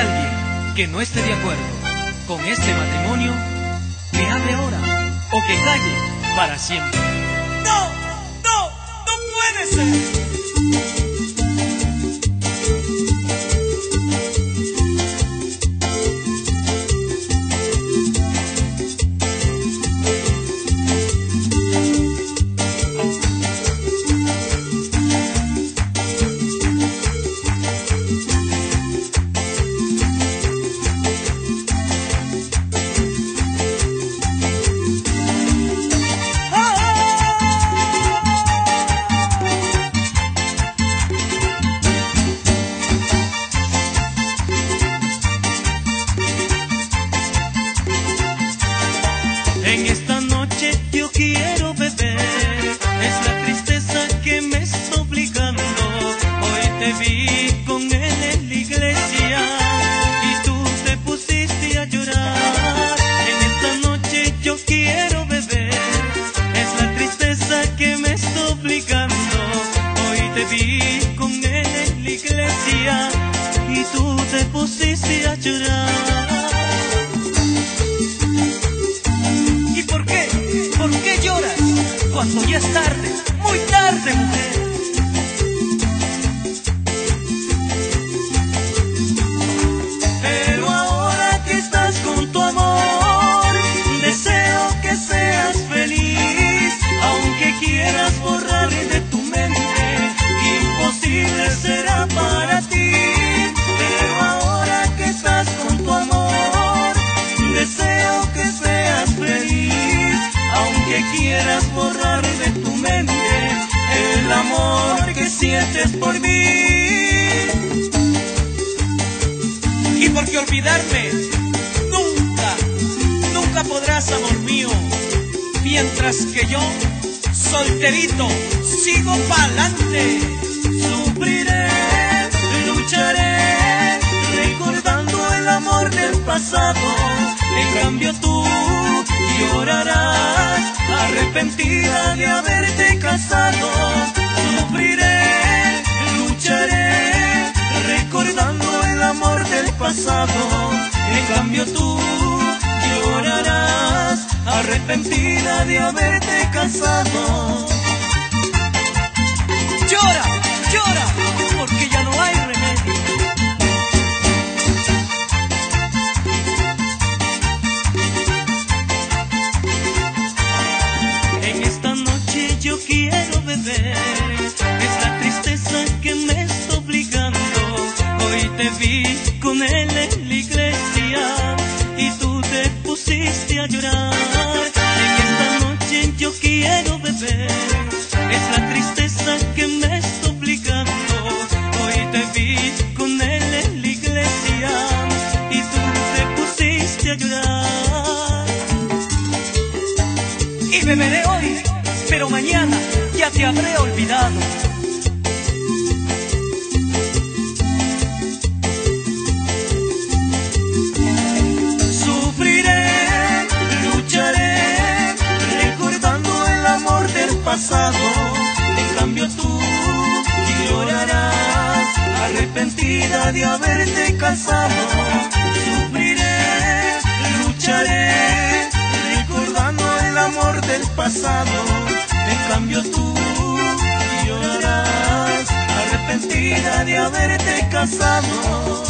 alguien que no esté de acuerdo con este matrimonio, que hable ahora o que calle para siempre. No, no, no puede ser. Te vi con él en la iglesia y tú te pusiste a llorar. ¿Y por qué? ¿Por qué lloras? Cuando ya es tarde, será para ti. Pero ahora que estás con tu amor, deseo que seas feliz, aunque quieras borrar de tu mente el amor que sientes por mí. Y porque olvidarme, nunca, nunca podrás, amor mío. Mientras que yo, solterito, sigo pa'lante. Sufriré, lucharé, recordando el amor del pasado. En cambio tú llorarás, arrepentida de haberte casado. Sufriré, lucharé, recordando el amor del pasado. En cambio tú llorarás, arrepentida de haberte casado. Con él en la iglesia y tú te pusiste a llorar. En esta noche yo quiero beber, es la tristeza que me está obligando. Hoy te vi con él en la iglesia y tú te pusiste a llorar. Y beberé hoy, pero mañana ya te habré olvidado. Pasado. En cambio tú llorarás, arrepentida de haberte casado. Sufriré, lucharé, recordando el amor del pasado. En cambio tú llorarás, arrepentida de haberte casado.